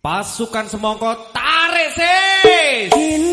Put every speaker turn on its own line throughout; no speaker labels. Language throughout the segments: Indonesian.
Pasukan semongko tarik sis.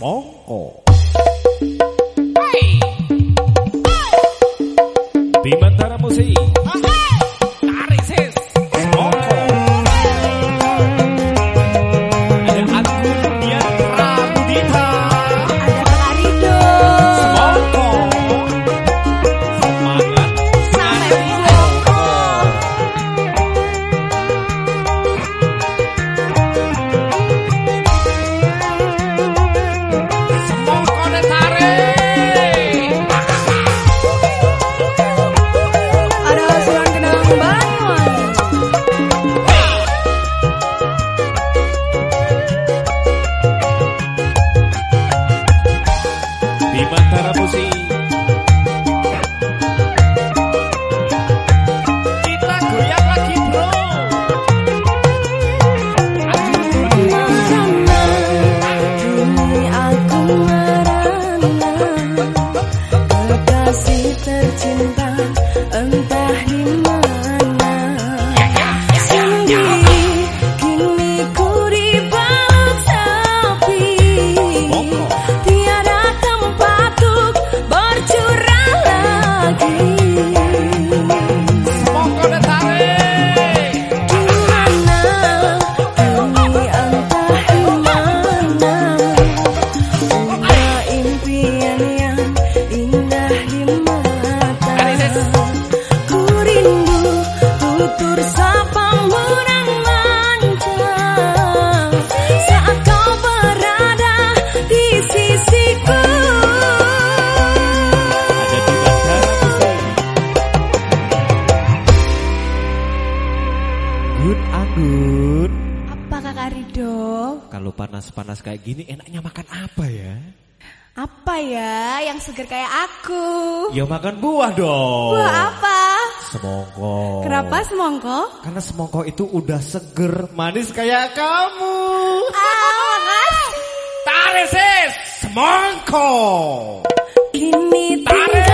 Mongko. Hey. Hey. Di
Mantara Musik.
肩
膀，嗯吧。Agut, agut.
Apa Kakak Rido?
Kalau panas-panas kayak gini enaknya makan apa ya?
Apa ya yang seger kayak aku?
Ya makan buah dong.
Buah apa?
Semongko.
Kenapa semongko?
Karena semongko itu udah seger, manis kayak kamu.
Ah, makasih.
Tarik sis, semongko. Ini tarik.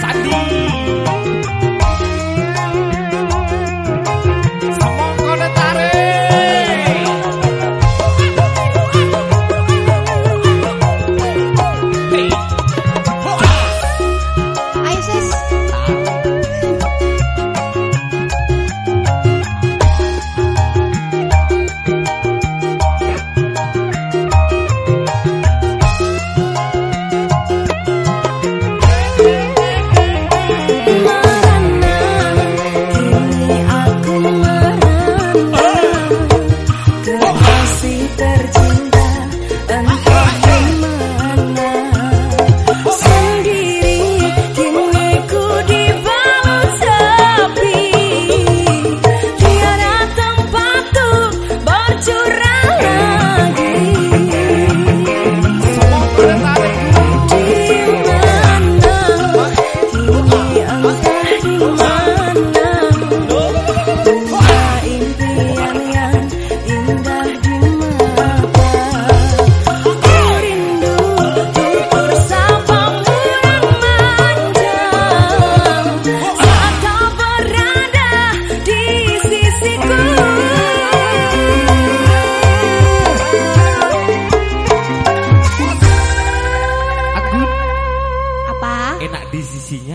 三弟。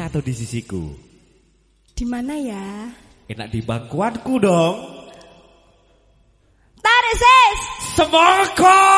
atau di sisiku?
Di mana ya?
Enak di bangkuanku dong.
Tarik sis.
Semangkuk.